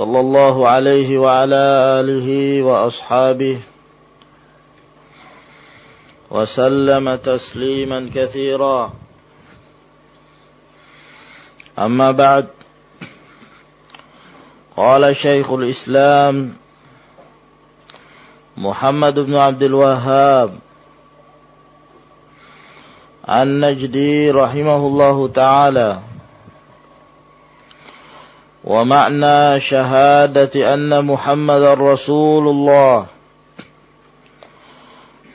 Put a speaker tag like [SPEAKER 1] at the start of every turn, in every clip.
[SPEAKER 1] صلى الله عليه وعلى آله وأصحابه وسلم تسليما كثيرا. أما بعد قال شيخ الإسلام محمد بن عبد الوهاب النجدي رحمه الله تعالى ومعنى شهادة أن محمد رسول الله.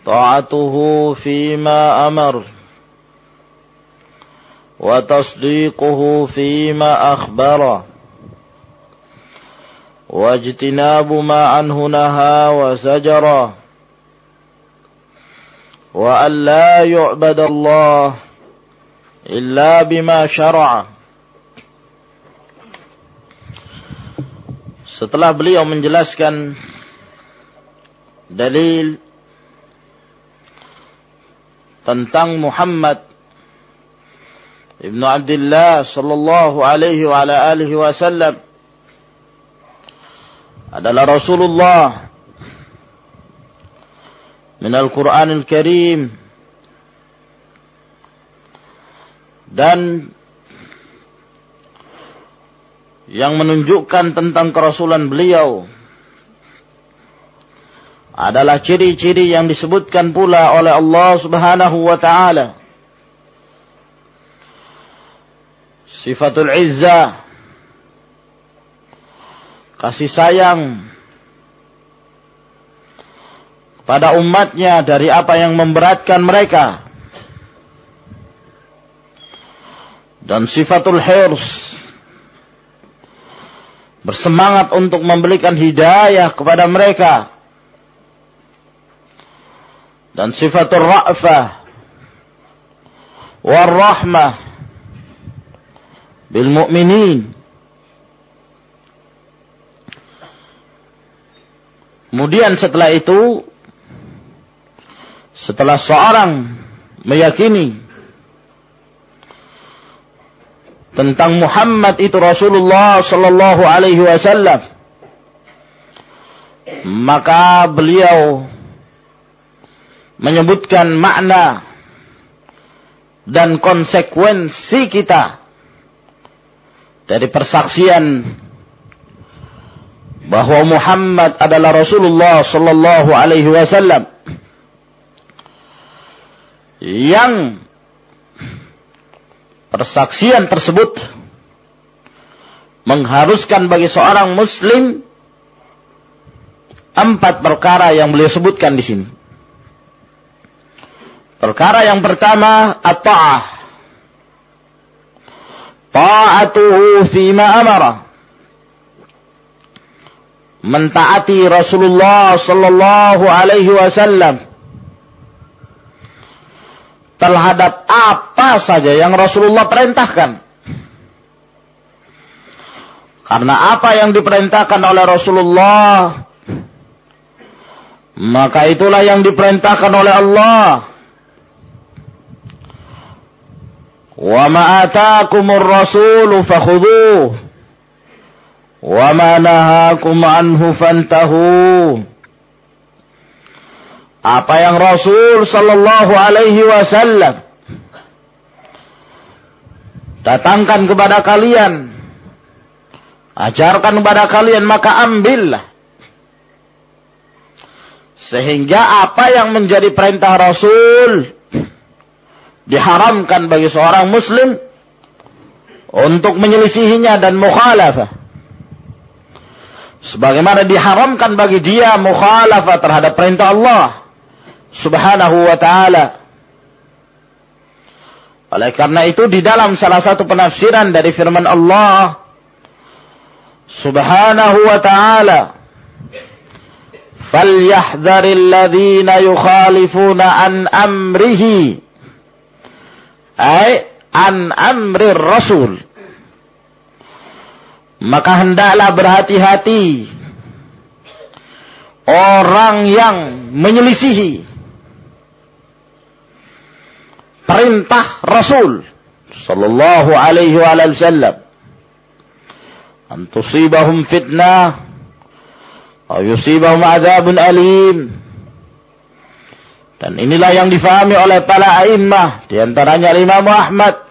[SPEAKER 1] طاعته فيما أمر. وتصديقه فيما أخبر. واجتناب ما عنه نهى وزجر. وأن لا يعبد الله إلا بما شرع. Setelah beliau menjelaskan dalil tentang Muhammad Ibnu Abdullah sallallahu alaihi wa ala alihi wasallam adalah Rasulullah min Al-Quran Al-Karim dan yang menunjukkan tentang kerasulan beliau adalah ciri-ciri yang disebutkan pula oleh Allah Subhanahu wa taala. Sifatul izzah kasih sayang pada umatnya dari apa yang memberatkan mereka. Dan sifatul hirs bersemangat untuk memberikan hidayah kepada mereka. Dan sifatul ra'fah warahmah bil mu'minin. Kemudian setelah itu setelah seorang meyakini tentang Muhammad itu Rasulullah sallallahu alaihi wasallam. Maka beliau menyebutkan makna dan konsekuensi kita dari persaksian bahwa Muhammad adalah Rasulullah sallallahu alaihi wasallam yang Persaksian tersebut mengharuskan bagi seorang muslim empat perkara yang beliau sebutkan di sini. Perkara yang pertama at-ta'ah. Ta'atuhu fima amara. Mentaati Rasulullah sallallahu alaihi wasallam terhadap apa saja yang Rasulullah perintahkan. Karena apa yang diperintahkan oleh Rasulullah, maka itulah yang diperintahkan oleh Allah. Wa ma ataakumur rasulu wa ma anhu fantahu apa yang Rasul sallallahu alaihi wasallam datangkan kepada kalian ajarkan kepada kalian maka ambillah. Sehingga apa yang menjadi perintah Rasul diharamkan bagi seorang muslim untuk menyelisihinya dan mukhalafah. Sebagaimana diharamkan bagi dia mukhalafah terhadap perintah Allah subhanahu wa ta'ala. Oleh karena itu di dalam salah satu penafsiran dari firman Allah Subhanahu wa ta'ala فليحذر الذين يخالفون عن أمره أي عن أمر الرسول maka hendaklah berhati-hati orang yang menyelisihi perintah Rasul sallallahu alaihi wasallam an tusibahum fitnah atau yusibahum adzabun alim dan inilah yang difahami oleh para a'immah di antaranya Imam Ahmad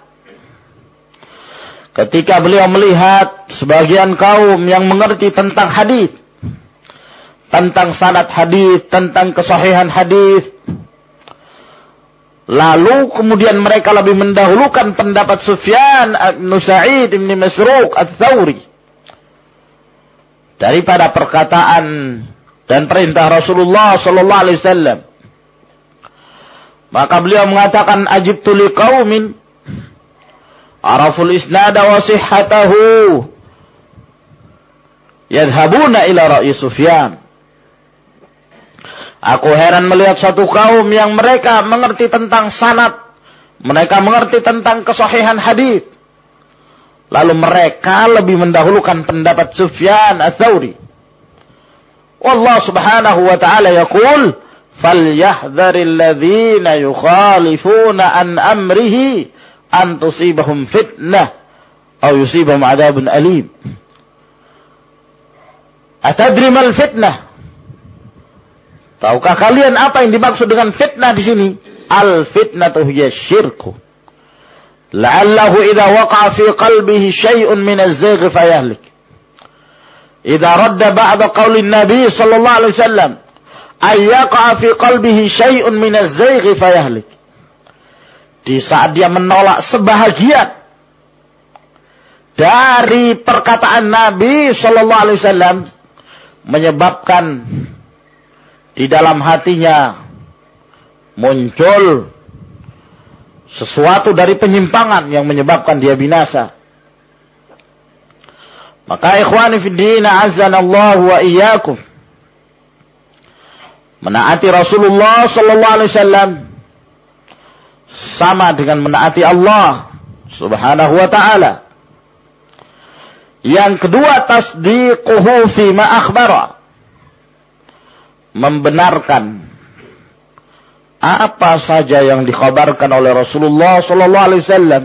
[SPEAKER 1] ketika beliau melihat sebagian kaum yang mengerti tentang hadis tentang sanad hadis, tentang kesahihan hadis. Lalu kemudian mereka lebih mendahulukan pendapat Sufyan bin Sa'id bin Masruq Ats-Tsauri daripada perkataan dan perintah Rasulullah sallallahu alaihi wasallam. Maka beliau mengatakan ajibtu liqaumin araful isnada wa sihhatahu yadhhabuna ila ra'i Sufyan Aku heran melihat satu kaum yang mereka mengerti tentang sanat. Mereka mengerti tentang kesahihan hadis. Lalu mereka lebih mendahulukan pendapat Sufyan ats-Tsauri. Allah Subhanahu wa taala "Falyahdharil ladzina yukhalifuna an amrihi an tusibahum fitnah aw yusibahum adzabun alim." Atadri mal fitnah? Tahukah kalian apa yang dimaksud dengan fitnah di sini? Al fitnatu hiya syirku. La'allahu idza waqa'a fi qalbihi syai'un min az-zagh fayahlik. Idza radda ba'da qawli Nabi sallallahu alaihi wasallam ay yaqa'a fi qalbihi syai'un min az-zagh fayahlik. Di saat dia menolak sebahagian dari perkataan Nabi sallallahu alaihi wasallam menyebabkan di dalam hatinya muncul sesuatu dari penyimpangan yang menyebabkan dia binasa. Maka ikhwani fi din Allah wa iyyakum. Menaati Rasulullah sallallahu alaihi wasallam sama dengan menaati Allah Subhanahu wa taala. Yang kedua tasdiquhu fi ma akhbara membenarkan apa saja yang dikhabarkan oleh Rasulullah sallallahu alaihi wasallam.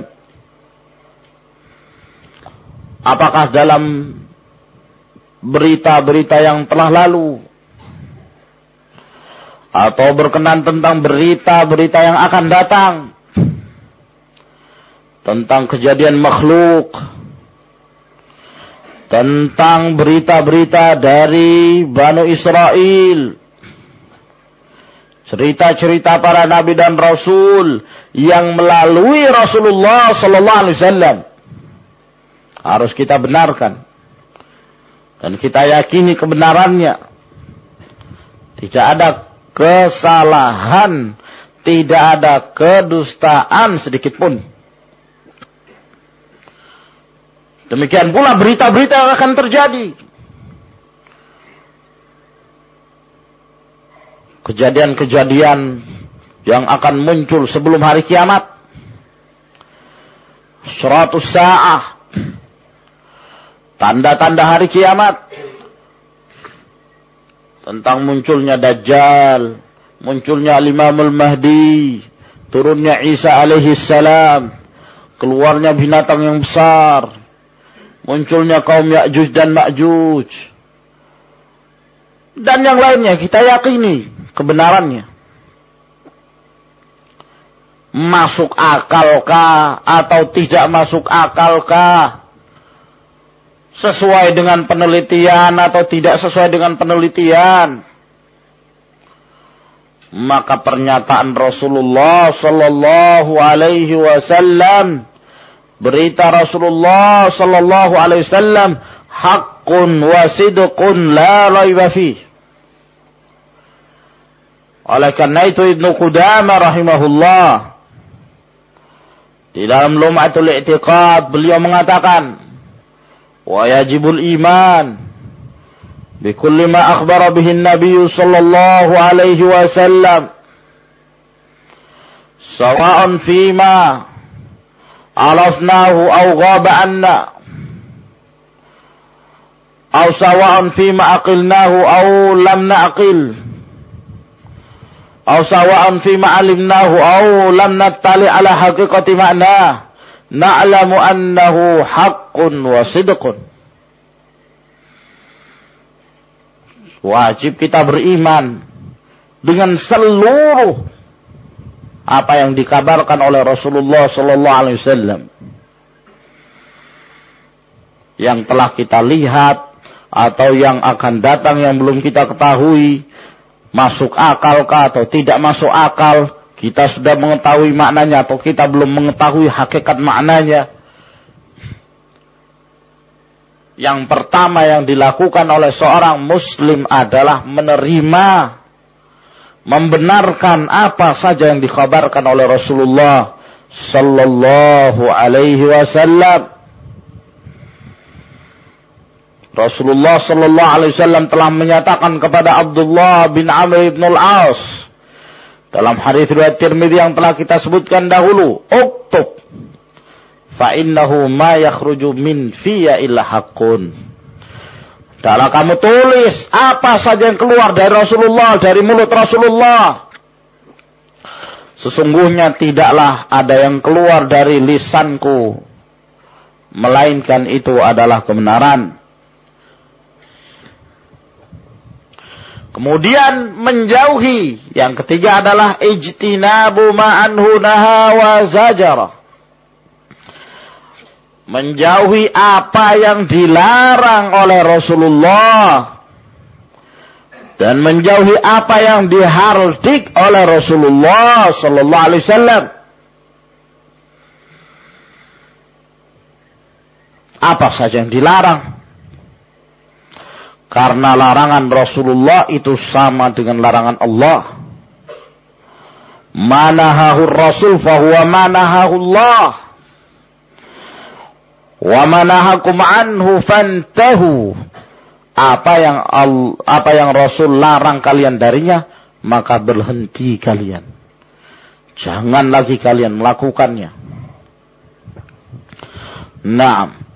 [SPEAKER 1] Apakah dalam berita-berita yang telah lalu atau berkenan tentang berita-berita yang akan datang tentang kejadian makhluk tentang berita-berita dari Banu Israel cerita-cerita para nabi dan rasul yang melalui Rasulullah sallallahu alaihi wasallam. Harus kita benarkan. Dan kita yakini kebenarannya. Tidak ada kesalahan tidak ada kedustaan sedikit pun. Demikian pula berita-berita yang akan terjadi kejadian-kejadian yang akan muncul sebelum hari kiamat. Seratus sa'ah. Tanda-tanda hari kiamat. Tentang munculnya Dajjal. Munculnya Imamul Mahdi. Turunnya Isa alaihi salam. Keluarnya binatang yang besar. Munculnya kaum Ya'juj dan Ma'juj. Dan yang lainnya kita yakini kebenarannya. Masuk akalkah atau tidak masuk akalkah? Sesuai dengan penelitian atau tidak sesuai dengan penelitian? Maka pernyataan Rasulullah sallallahu alaihi wasallam berita Rasulullah sallallahu alaihi wasallam haqqun wa sidqun la raiba oleh karena itu Ibnu Qudamah rahimahullah Di dalam Lum'atul I'tiqad beliau mengatakan, "Wa yajibul iman bikulli ma akhbara bihi an-nabiy sallallahu alaihi wasallam." سواء فيما عرفناه أو غاب عنا أو سواء فيما أقلناه أو لم Aw sawa'an fi ma'alimnahu aw lam nattali ala haqiqati ma'na. Na'lamu annahu haqqun wa sidqun. Wajib kita beriman dengan seluruh apa yang dikabarkan oleh Rasulullah sallallahu alaihi wasallam yang telah kita lihat atau yang akan datang yang belum kita ketahui masuk akal kah atau tidak masuk akal, kita sudah mengetahui maknanya atau kita belum mengetahui hakikat maknanya. Yang pertama yang dilakukan oleh seorang muslim adalah menerima membenarkan apa saja yang dikabarkan oleh Rasulullah sallallahu alaihi wasallam Rasulullah sallallahu alaihi wasallam telah menyatakan kepada Abdullah bin Amr bin Al-As dalam hadis riwayat Tirmidzi yang telah kita sebutkan dahulu, "Uktub fa innahu ma yakhruju min fiyya illa haqqun." Dalam kamu tulis apa saja yang keluar dari Rasulullah, dari mulut Rasulullah. Sesungguhnya tidaklah ada yang keluar dari lisanku. Melainkan itu adalah kebenaran. Kemudian menjauhi. Yang ketiga adalah ijtinabu ma'anhu naha wa zajara. Menjauhi apa yang dilarang oleh Rasulullah. Dan menjauhi apa yang dihardik oleh Rasulullah sallallahu alaihi wasallam. Apa saja yang dilarang karena larangan Rasulullah itu sama dengan larangan Allah. Manahahu Rasul fahuwa manahahu Allah. Wa manahakum anhu fantahu. Apa yang apa yang Rasul larang kalian darinya, maka berhenti kalian. Jangan lagi kalian melakukannya. Naam.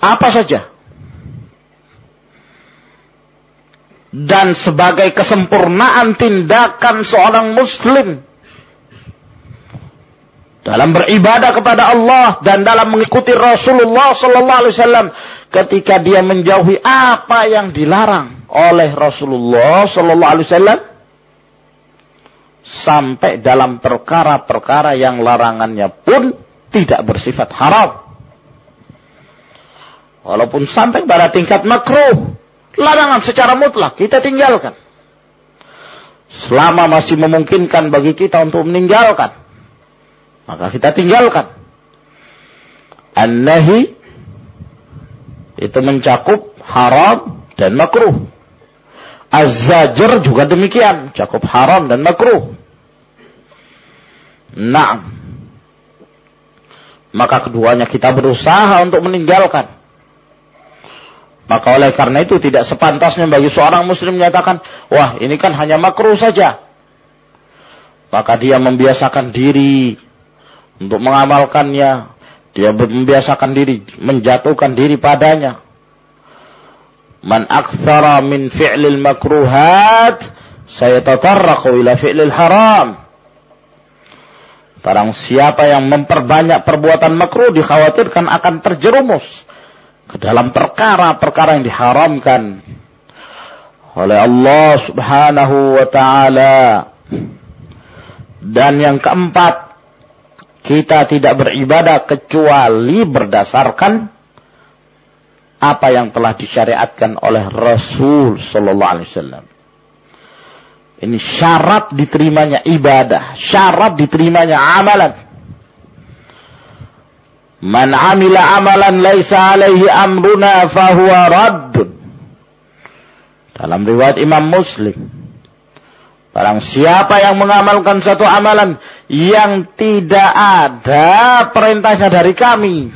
[SPEAKER 1] Apa saja. Dan sebagai kesempurnaan tindakan seorang muslim dalam beribadah kepada Allah dan dalam mengikuti Rasulullah sallallahu alaihi wasallam ketika dia menjauhi apa yang dilarang oleh Rasulullah sallallahu alaihi wasallam sampai dalam perkara-perkara yang larangannya pun tidak bersifat haram. Walaupun sampai pada tingkat makruh. Larangan secara mutlak kita tinggalkan. Selama masih memungkinkan bagi kita untuk meninggalkan. Maka kita tinggalkan. An-nahi itu mencakup haram dan makruh. Az-zajr juga demikian, cakup haram dan makruh. Nah, maka keduanya kita berusaha untuk meninggalkan. Maka oleh karena itu tidak sepantasnya bagi seorang muslim menyatakan, wah ini kan hanya makruh saja. Maka dia membiasakan diri untuk mengamalkannya. Dia membiasakan diri, menjatuhkan diri padanya. Man akthara min fi'lil makruhat, saya tatarraqu ila fi'lil haram. Barang siapa yang memperbanyak perbuatan makruh dikhawatirkan akan terjerumus ke dalam perkara-perkara yang diharamkan oleh Allah Subhanahu wa taala. Dan yang keempat, kita tidak beribadah kecuali berdasarkan apa yang telah disyariatkan oleh Rasul sallallahu alaihi wasallam. Ini syarat diterimanya ibadah, syarat diterimanya amalan. Man amila amalan laisa alaihi amruna fahuwa raddun. Dalam riwayat Imam Muslim. Barang siapa yang mengamalkan satu amalan yang tidak ada perintahnya dari kami.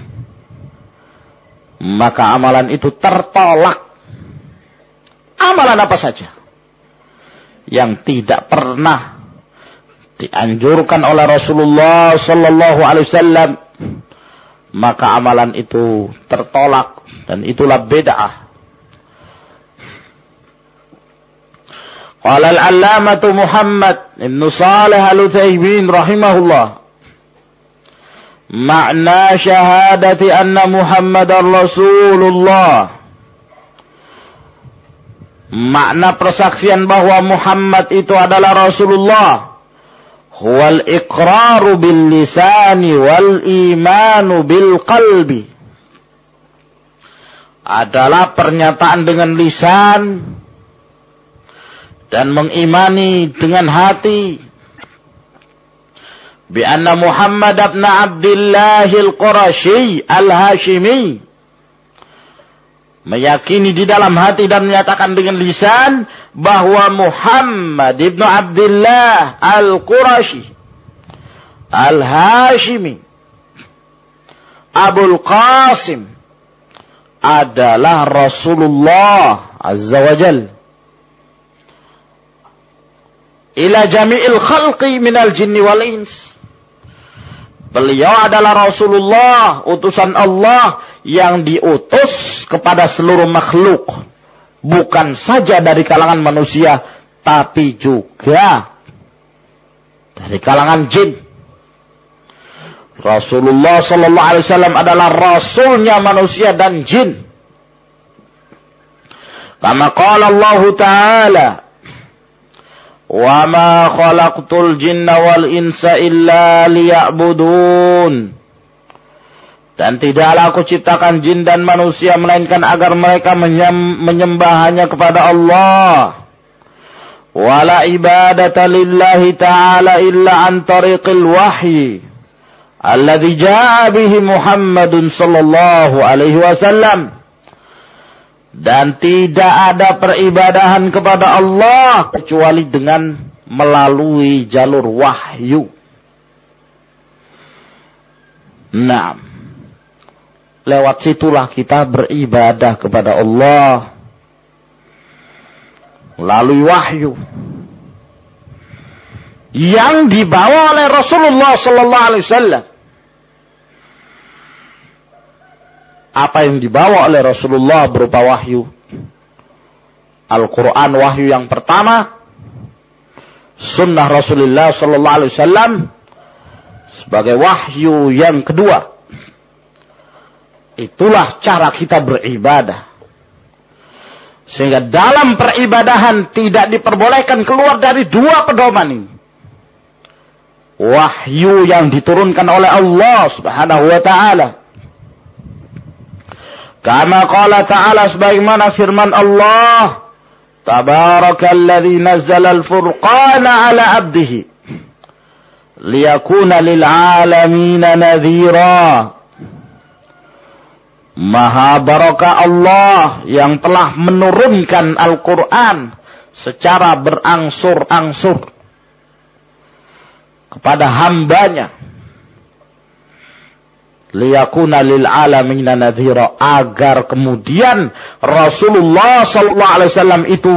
[SPEAKER 1] Maka amalan itu tertolak. Amalan apa saja. Yang tidak pernah dianjurkan oleh Rasulullah Sallallahu Alaihi Wasallam maka amalan itu tertolak dan itulah bid'ah قال العلامة محمد بن صالح الثيمين رحمه الله معنى شهادة أن محمد رسول الله makna persaksian bahwa Muhammad itu adalah Rasulullah huwal iqraru bil lisani wal imanu bil qalbi. Adalah pernyataan dengan lisan dan mengimani dengan hati. Bi anna Muhammad ibn Abdullah al-Qurashi al-Hashimi meyakini di dalam hati dan menyatakan dengan lisan bahwa Muhammad ibn Abdullah al-Qurashi al-Hashimi Abul Qasim adalah Rasulullah Azza wa Jalla ila jami'il khalqi minal jinni wal ins. Beliau adalah Rasulullah, utusan Allah yang diutus kepada seluruh makhluk. Bukan saja dari kalangan manusia, tapi juga dari kalangan jin. Rasulullah Sallallahu Alaihi Wasallam adalah rasulnya manusia dan jin. Kama qala Allah Ta'ala Wa ma khalaqtul jinna wal insa illa liya'budun dan tidaklah aku ciptakan jin dan manusia melainkan agar mereka menyembah hanya kepada Allah. Wala ibadata lillahi ta'ala illa an tariqil wahyi. Alladhi ja'a bihi Muhammadun sallallahu alaihi wasallam dan tidak ada peribadahan kepada Allah kecuali dengan melalui jalur wahyu. Nah, lewat situlah kita beribadah kepada Allah. Melalui wahyu. Yang dibawa oleh Rasulullah sallallahu alaihi wasallam. Apa yang dibawa oleh Rasulullah berupa wahyu. Al-Quran wahyu yang pertama, sunnah Rasulullah Sallallahu Alaihi Wasallam. Sebagai wahyu yang kedua. Itulah cara kita beribadah. Sehingga dalam peribadahan tidak diperbolehkan keluar dari dua pedoman ini. Wahyu yang diturunkan oleh Allah subhanahu wa ta'ala Kama qala ta'ala sebagaimana firman Allah. Tabarakalladzi nazzala al-furqana ala abdihi. Liyakuna lil'alamina nadhira. Maha barakah Allah yang telah menurunkan Al-Quran secara berangsur-angsur kepada hambanya. Liyakuna lil alamina nadhira agar kemudian Rasulullah sallallahu alaihi wasallam itu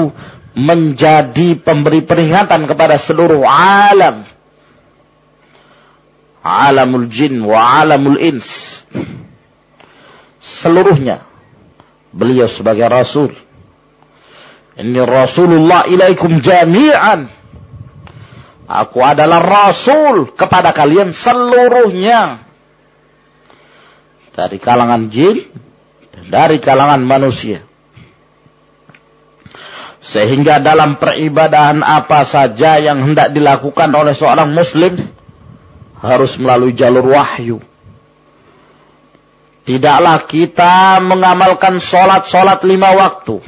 [SPEAKER 1] menjadi pemberi peringatan kepada seluruh alam. Alamul jin wa alamul ins seluruhnya beliau sebagai rasul ini Rasulullah ilaikum jami'an aku adalah rasul kepada kalian seluruhnya dari kalangan jin dan dari kalangan manusia. Sehingga dalam peribadahan apa saja yang hendak dilakukan oleh seorang muslim harus melalui jalur wahyu. Tidaklah kita mengamalkan solat-solat lima waktu.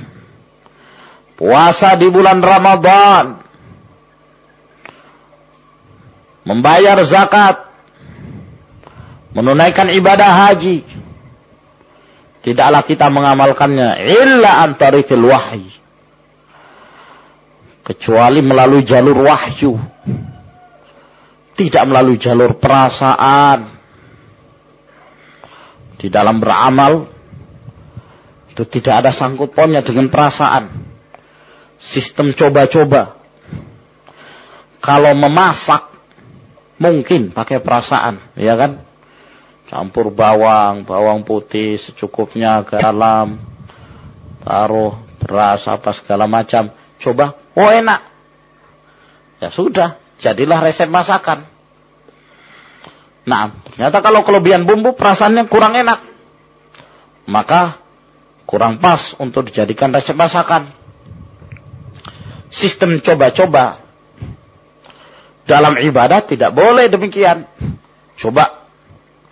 [SPEAKER 1] Puasa di bulan Ramadan. Membayar zakat menunaikan ibadah haji tidaklah kita mengamalkannya illa antarikil wahyi kecuali melalui jalur wahyu. Tidak melalui jalur perasaan. Di dalam beramal itu tidak ada sangkut pautnya dengan perasaan. Sistem coba-coba. Kalau memasak mungkin pakai perasaan, ya kan? Campur bawang, bawang putih secukupnya garam, taruh beras apa segala macam. Coba, oh enak. Ya sudah, jadilah resep masakan. Nah, ternyata kalau kelebihan bumbu perasaannya kurang enak. Maka kurang pas untuk dijadikan resep masakan. Sistem coba-coba dalam ibadah tidak boleh demikian. Coba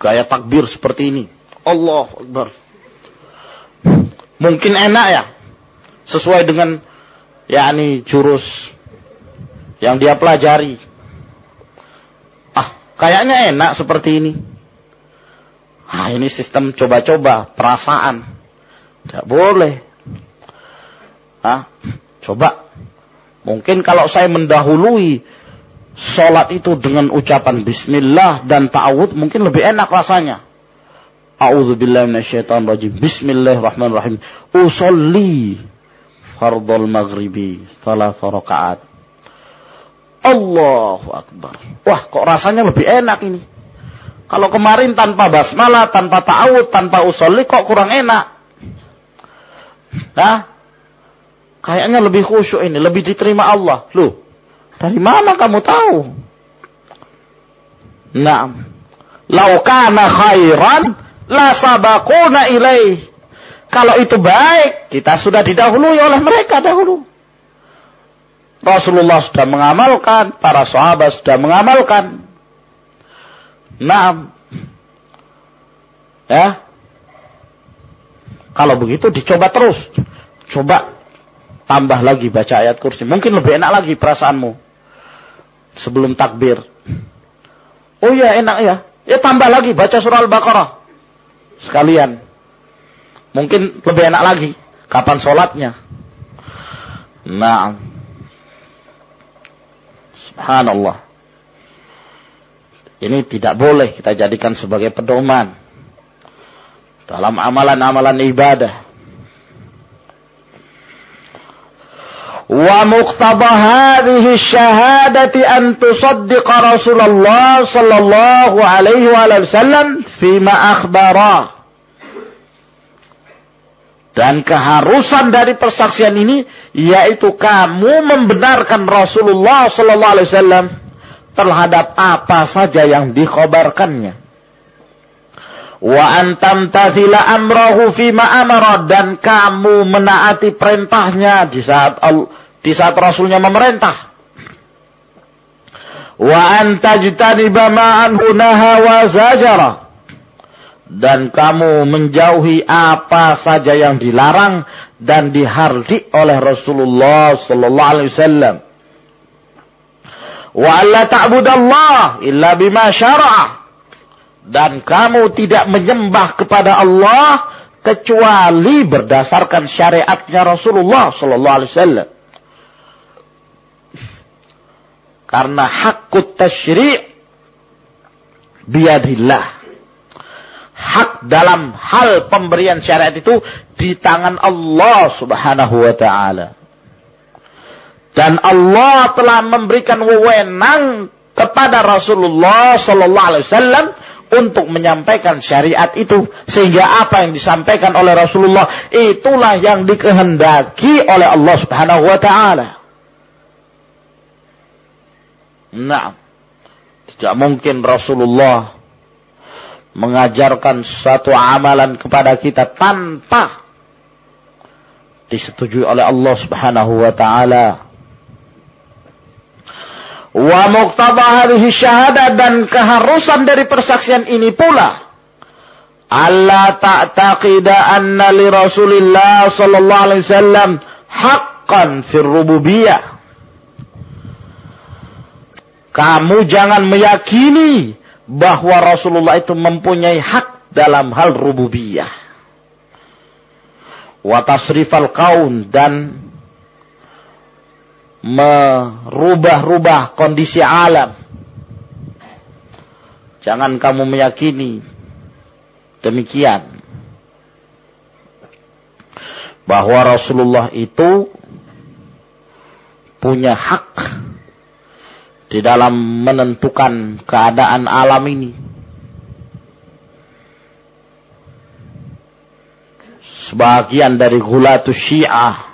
[SPEAKER 1] gaya takbir seperti ini. Allah Akbar. Mungkin enak ya. Sesuai dengan yakni jurus yang dia pelajari. Kayaknya enak seperti ini. Ah, ini sistem coba-coba, perasaan. Tidak boleh. Ah, coba. Mungkin kalau saya mendahului sholat itu dengan ucapan bismillah dan ta'awud mungkin lebih enak rasanya. A'udzubillahi minasyaitonir Bismillahirrahmanirrahim. Usolli fardul maghribi salah rakaat. Allahu akbar. Wah, kok rasanya lebih enak ini. Kalau kemarin tanpa basmalah, tanpa ta'awud, tanpa usolli kok kurang enak. Nah, kayaknya lebih khusyuk ini, lebih diterima Allah. Loh, dari mana kamu tahu? Nah, laukana khairan la sabakuna ilaih. Kalau itu baik, kita sudah didahului oleh mereka dahulu. Rasulullah sudah mengamalkan, para sahabat sudah mengamalkan. Nah, ya, kalau begitu dicoba terus. Coba tambah lagi baca ayat kursi. Mungkin lebih enak lagi perasaanmu. Sebelum takbir. Oh iya enak ya. Ya tambah lagi baca surah Al-Baqarah. Sekalian. Mungkin lebih enak lagi. Kapan sholatnya. Nah. Subhanallah. Ini tidak boleh kita jadikan sebagai pedoman dalam amalan-amalan ibadah. Wa muqtada hadhihi syahadati an tusaddiqa Rasulullah sallallahu alaihi wasallam fima akhbara. Dan keharusan dari persaksian ini yaitu kamu membenarkan Rasulullah sallallahu alaihi wasallam terhadap apa saja yang dikhabarkannya. Wa antam tathila amrahu fima amara. Dan kamu menaati perintahnya di saat di saat rasulnya memerintah. Wa antajtaniba ma'anhu naha wa dan kamu menjauhi apa saja yang dilarang dan dihardi oleh Rasulullah sallallahu alaihi wasallam wa alla ta'budallah illa bima syara'a dan kamu tidak menyembah kepada Allah kecuali berdasarkan syariatnya Rasulullah sallallahu alaihi wasallam. Karena hakut tasyri' biadillah. Hak dalam hal pemberian syariat itu di tangan Allah Subhanahu wa taala. Dan Allah telah memberikan wewenang kepada Rasulullah sallallahu alaihi wasallam untuk menyampaikan syariat itu sehingga apa yang disampaikan oleh Rasulullah itulah yang dikehendaki oleh Allah Subhanahu wa taala. Nah, tidak mungkin Rasulullah mengajarkan satu amalan kepada kita tanpa disetujui oleh Allah Subhanahu wa taala. Wa muqtada hadhihi syahadah dan keharusan dari persaksian ini pula Allah ta'taqida anna li Rasulillah sallallahu alaihi wasallam haqqan fir rububiyah. Kamu jangan meyakini bahwa Rasulullah itu mempunyai hak dalam hal rububiyah. Wa tasrifal kaun dan merubah-rubah kondisi alam. Jangan kamu meyakini demikian. Bahwa Rasulullah itu punya hak di dalam menentukan keadaan alam ini. Sebagian dari gulatus syiah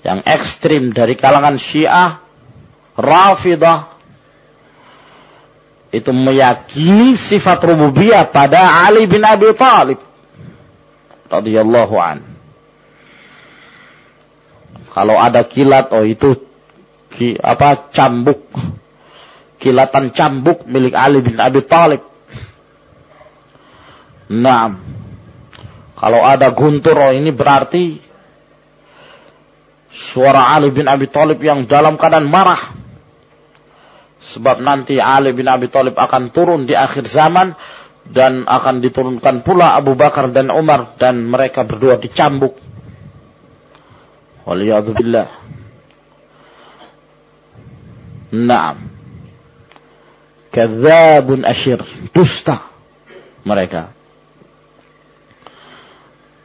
[SPEAKER 1] yang ekstrim dari kalangan Syiah, Rafidah, itu meyakini sifat rububiyah pada Ali bin Abi Thalib radhiyallahu an. Kalau ada kilat, oh itu ki, apa cambuk, kilatan cambuk milik Ali bin Abi Thalib. Nah, kalau ada guntur, oh ini berarti suara Ali bin Abi Thalib yang dalam keadaan marah. Sebab nanti Ali bin Abi Thalib akan turun di akhir zaman dan akan diturunkan pula Abu Bakar dan Umar dan mereka berdua dicambuk. Waliyadzubillah. Naam. Kadzabun asyir. Dusta mereka.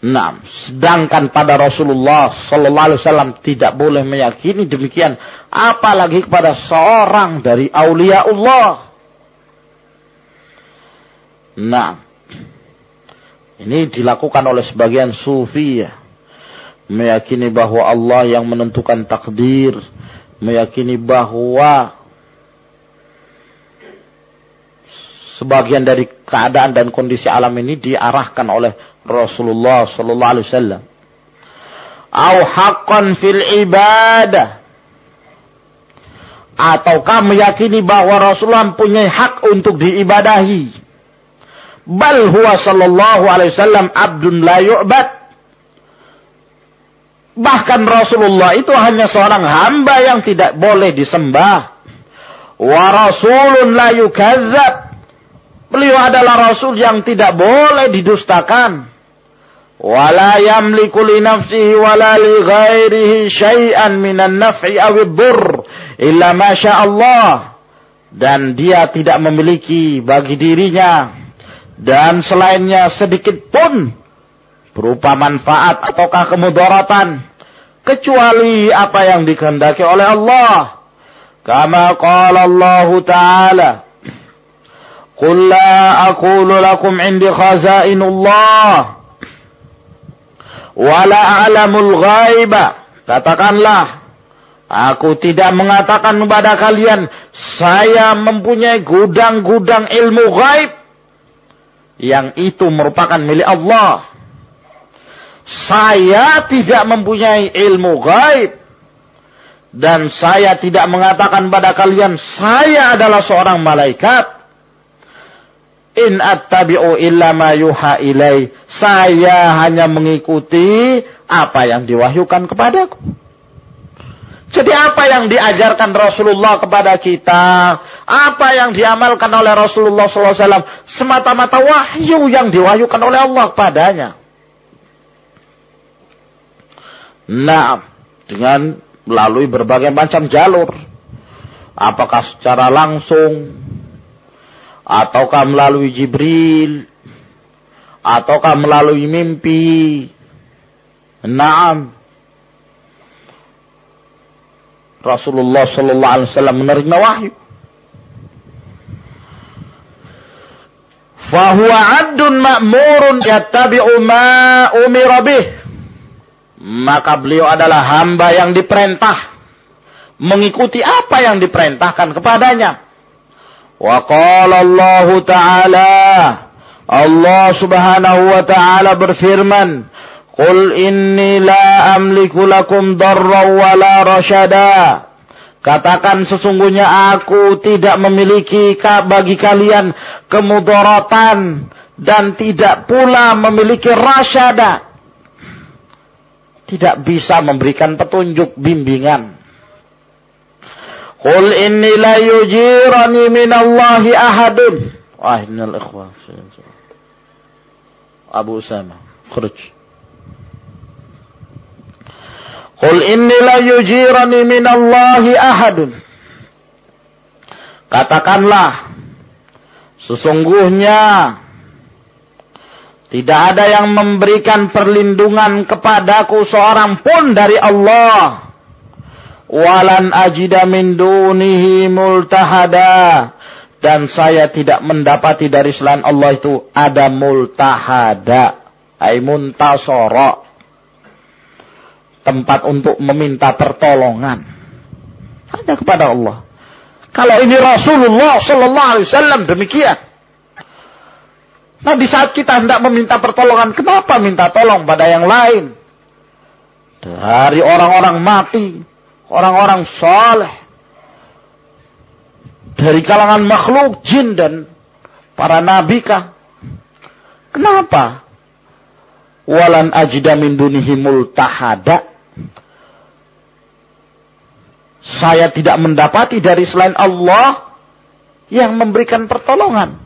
[SPEAKER 1] Nah, sedangkan pada Rasulullah Sallallahu Alaihi Wasallam tidak boleh meyakini demikian, apalagi kepada seorang dari aulia Allah. Nah, ini dilakukan oleh sebagian sufi ya. Meyakini bahwa Allah yang menentukan takdir. Meyakini bahwa sebagian dari keadaan dan kondisi alam ini diarahkan oleh Rasulullah sallallahu alaihi wasallam. Au haqqan fil ibadah. Ataukah meyakini bahwa Rasulullah punya hak untuk diibadahi. Bal huwa sallallahu alaihi wasallam abdun la yu'bad. Bahkan Rasulullah itu hanya seorang hamba yang tidak boleh disembah. Wa rasulun la yukadzab. Beliau adalah rasul yang tidak boleh didustakan wala yamliku li nafsihi wala li ghairihi syai'an minan naf'i awid dur illa ma Allah dan dia tidak memiliki bagi dirinya dan selainnya sedikit pun berupa manfaat ataukah kemudaratan kecuali apa yang dikehendaki oleh Allah kama qala Allah taala Qul la aqulu lakum indi khazainullah wala a'lamul ghaiba. Katakanlah, aku tidak mengatakan kepada kalian, saya mempunyai gudang-gudang ilmu gaib yang itu merupakan milik Allah. Saya tidak mempunyai ilmu gaib dan saya tidak mengatakan pada kalian saya adalah seorang malaikat In attabi'u illa ma yuha ilai. Saya hanya mengikuti apa yang diwahyukan kepadaku. Jadi apa yang diajarkan Rasulullah kepada kita, apa yang diamalkan oleh Rasulullah SAW, semata-mata wahyu yang diwahyukan oleh Allah kepadanya. Nah, dengan melalui berbagai macam jalur. Apakah secara langsung, ataukah melalui Jibril ataukah melalui mimpi. Naam. Rasulullah sallallahu alaihi wasallam menerima wahyu. Fahuwa 'abdun ma'murun yattabi'u ma umira bih maka beliau adalah hamba yang diperintah mengikuti apa yang diperintahkan kepadanya. Wa qala Allah Ta'ala Allah Subhanahu wa taala berfirman, "Qul inni la amliku lakum darra wa la rashada." Katakan sesungguhnya aku tidak memiliki bagi kalian kemudaratan dan tidak pula memiliki rasyada, tidak bisa memberikan petunjuk bimbingan. Qul inni la yujirani minallahi ahadun. Wah, innal ikhwah. Abu Usama, khuruj. Qul inni la yujirani minallahi ahadun. Katakanlah, sesungguhnya tidak ada yang memberikan perlindungan kepadaku seorang pun dari Allah. Walan ajida min dunihi multahada. Dan saya tidak mendapati dari selain Allah itu ada multahada. Ay muntasara tempat untuk meminta pertolongan hanya kepada Allah. Kalau ini Rasulullah Sallallahu Alaihi Wasallam demikian. Nah di saat kita hendak meminta pertolongan, kenapa minta tolong pada yang lain? Dari orang-orang mati, orang-orang saleh, dari kalangan makhluk, jin dan para nabi kah? Kenapa? Walan ajda min dunihi multahada saya tidak mendapati dari selain Allah yang memberikan pertolongan.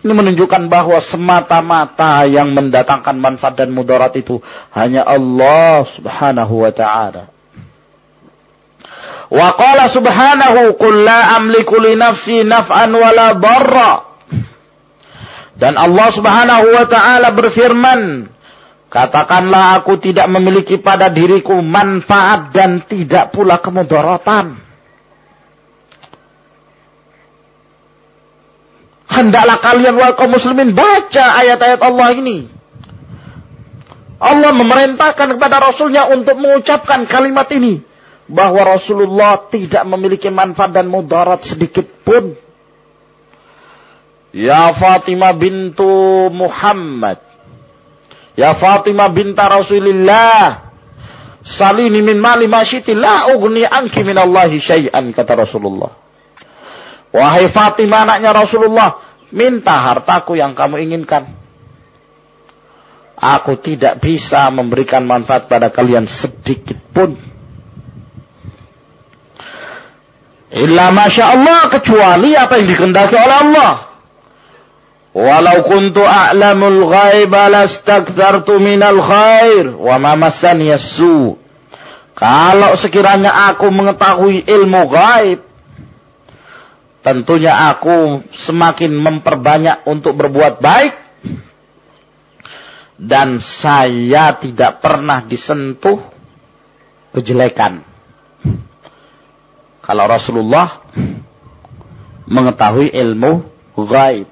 [SPEAKER 1] Ini menunjukkan bahwa semata-mata yang mendatangkan manfaat dan mudarat itu hanya Allah Subhanahu wa taala. Wa qala subhanahu qul la amliku li nafsi naf'an wala darra. Dan Allah Subhanahu wa taala berfirman, Katakanlah aku tidak memiliki pada diriku manfaat dan tidak pula kemudaratan. Hendaklah kalian wahai muslimin baca ayat-ayat Allah ini. Allah memerintahkan kepada Rasulnya untuk mengucapkan kalimat ini. Bahwa Rasulullah tidak memiliki manfaat dan mudarat sedikit pun. Ya Fatimah bintu Muhammad. Ya Fatimah binta Rasulillah. Salini min mali masyiti la ugni anki minallahi syai'an kata Rasulullah. Wahai Fatimah anaknya Rasulullah, minta hartaku yang kamu inginkan. Aku tidak bisa memberikan manfaat pada kalian sedikit pun. Illa masya Allah kecuali apa yang dikendaki oleh Allah. Walau kuntu a'lamul ghaiba lastakthartu minal khair wa ma massani. Kalau sekiranya aku mengetahui ilmu gaib, tentunya aku semakin memperbanyak untuk berbuat baik dan saya tidak pernah disentuh kejelekan. Kalau Rasulullah mengetahui ilmu gaib.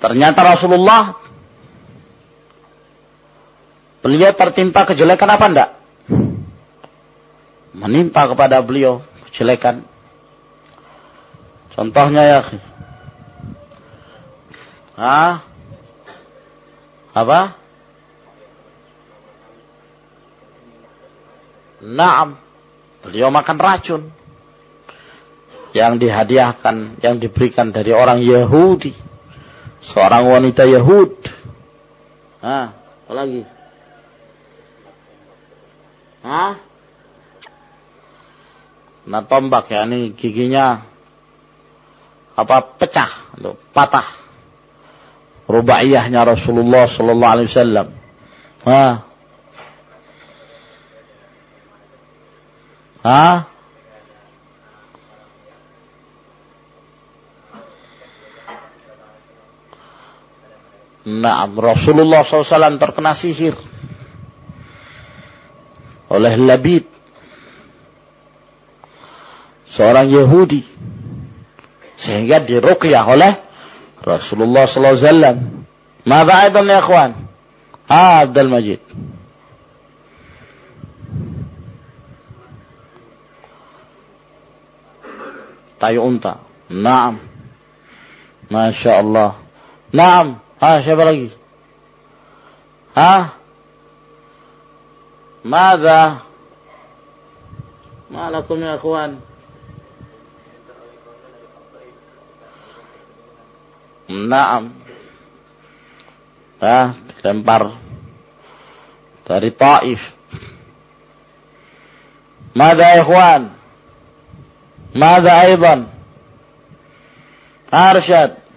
[SPEAKER 1] Ternyata Rasulullah beliau tertimpa kejelekan apa enggak? Menimpa kepada beliau kejelekan. Contohnya ya. Hah? Apa? Naam. Beliau makan racun. Yang dihadiahkan, yang diberikan dari orang Yahudi seorang wanita Yahud. Ah, apa lagi? Hah? Nah tombak ya ini giginya apa pecah, loh, patah. Rubaiyahnya Rasulullah Sallallahu Alaihi Wasallam. Hah? Hah? Nah, Rasulullah SAW terkena sihir oleh Labid, seorang Yahudi, sehingga diruqyah oleh Rasulullah SAW. Mada aidan ya ikhwan? Abdul Majid. Tayu unta. Naam. Masya Allah. Naam. Ah, siapa lagi? Hah? Mada? Malakum ya akhwan? Naam. Ah, dilempar dari Taif. Mada ya ikhwan? Mada aidan? Arsyad.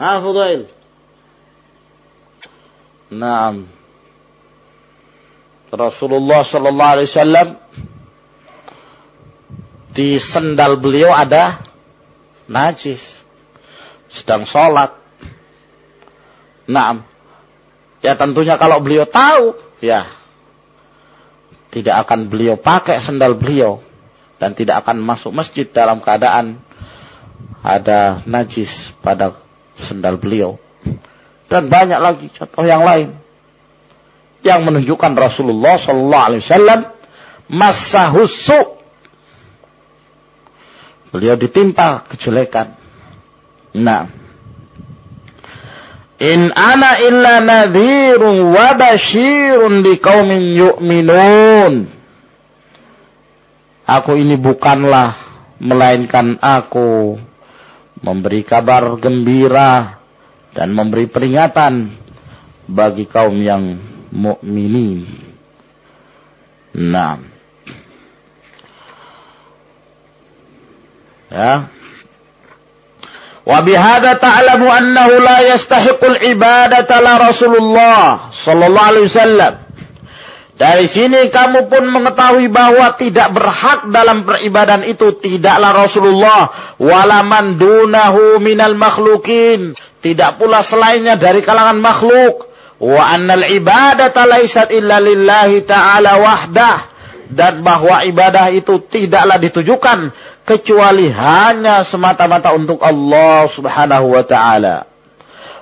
[SPEAKER 1] ها فضيل Naam. Rasulullah sallallahu alaihi wasallam di sendal beliau ada najis. Sedang sholat. Naam. Ya tentunya kalau beliau tahu, ya tidak akan beliau pakai sendal beliau dan tidak akan masuk masjid dalam keadaan ada najis pada sendal beliau. Dan banyak lagi contoh yang lain yang menunjukkan Rasulullah Sallallahu Alaihi Wasallam masa husuk. Beliau ditimpa kejelekan. Nah, In ana illa nadhirun wa basyirun liqaumin yu'minun. Aku ini bukanlah melainkan aku memberi kabar gembira dan memberi peringatan bagi kaum yang mukminin. Nah. Ya. Wa bihadza ta'lamu annahu la yastahiqul ibadata la Rasulullah sallallahu alaihi wasallam. Dari sini kamu pun mengetahui bahwa tidak berhak dalam peribadan itu tidaklah Rasulullah walaman dunahu minal makhlukin, tidak pula selainnya dari kalangan makhluk. Wa annal ibadata laisat illa lillahi ta'ala wahdah dan bahwa ibadah itu tidaklah ditujukan kecuali hanya semata-mata untuk Allah Subhanahu wa taala.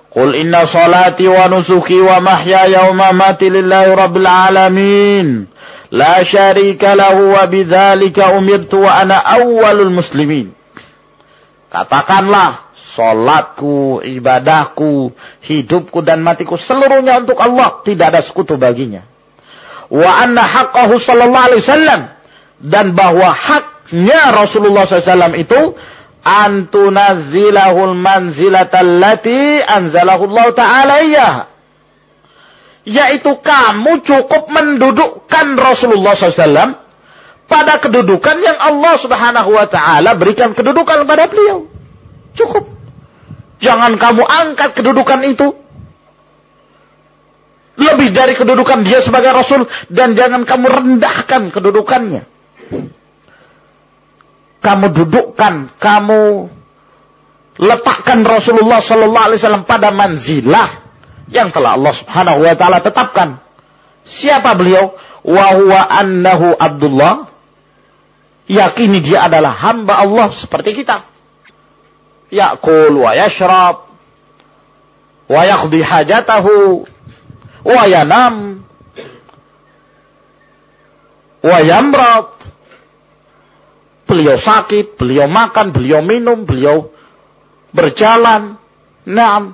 [SPEAKER 1] Qul inna salati wa nusuki wa mahyaya wa mamati lillahi rabbil alamin. La syarika lahu wa bidzalika umirtu wa ana awwalul muslimin. Katakanlah, salatku, ibadahku, hidupku dan matiku seluruhnya untuk Allah, tidak ada sekutu baginya. Wa anna haqqahu sallallahu alaihi wasallam dan bahwa hak haknya Rasulullah SAW itu antunazzilahul manzilatallati anzalahullah ta'ala. Yaitu kamu cukup mendudukkan Rasulullah SAW pada kedudukan yang Allah Subhanahu wa taala berikan kedudukan kepada beliau. Cukup. Jangan kamu angkat kedudukan itu lebih dari kedudukan dia sebagai rasul dan jangan kamu rendahkan kedudukannya kamu dudukkan, kamu letakkan Rasulullah Sallallahu Alaihi Wasallam pada manzilah yang telah Allah Subhanahu Wa Taala tetapkan. Siapa beliau? Wahwa annahu Abdullah. Yakini dia adalah hamba Allah seperti kita. Yakul wa yashrab wa yaqdi hajatahu wa yanam wa yamrat Beliau sakit, beliau makan, beliau minum, beliau berjalan. Nah,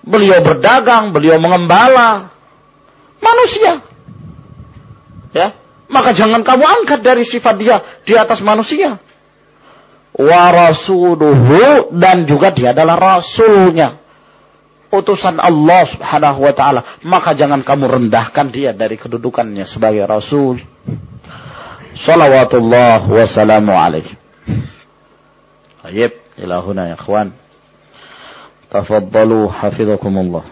[SPEAKER 1] beliau berdagang, beliau mengembala. Manusia. Ya, maka jangan kamu angkat dari sifat dia di atas manusia. Wa rasuluhu dan juga dia adalah rasulnya. Utusan Allah subhanahu wa ta'ala. Maka jangan kamu rendahkan dia dari kedudukannya sebagai rasul. صلوات الله وسلامه عليه. طيب إلى هنا يا إخوان. تفضلوا حفظكم الله.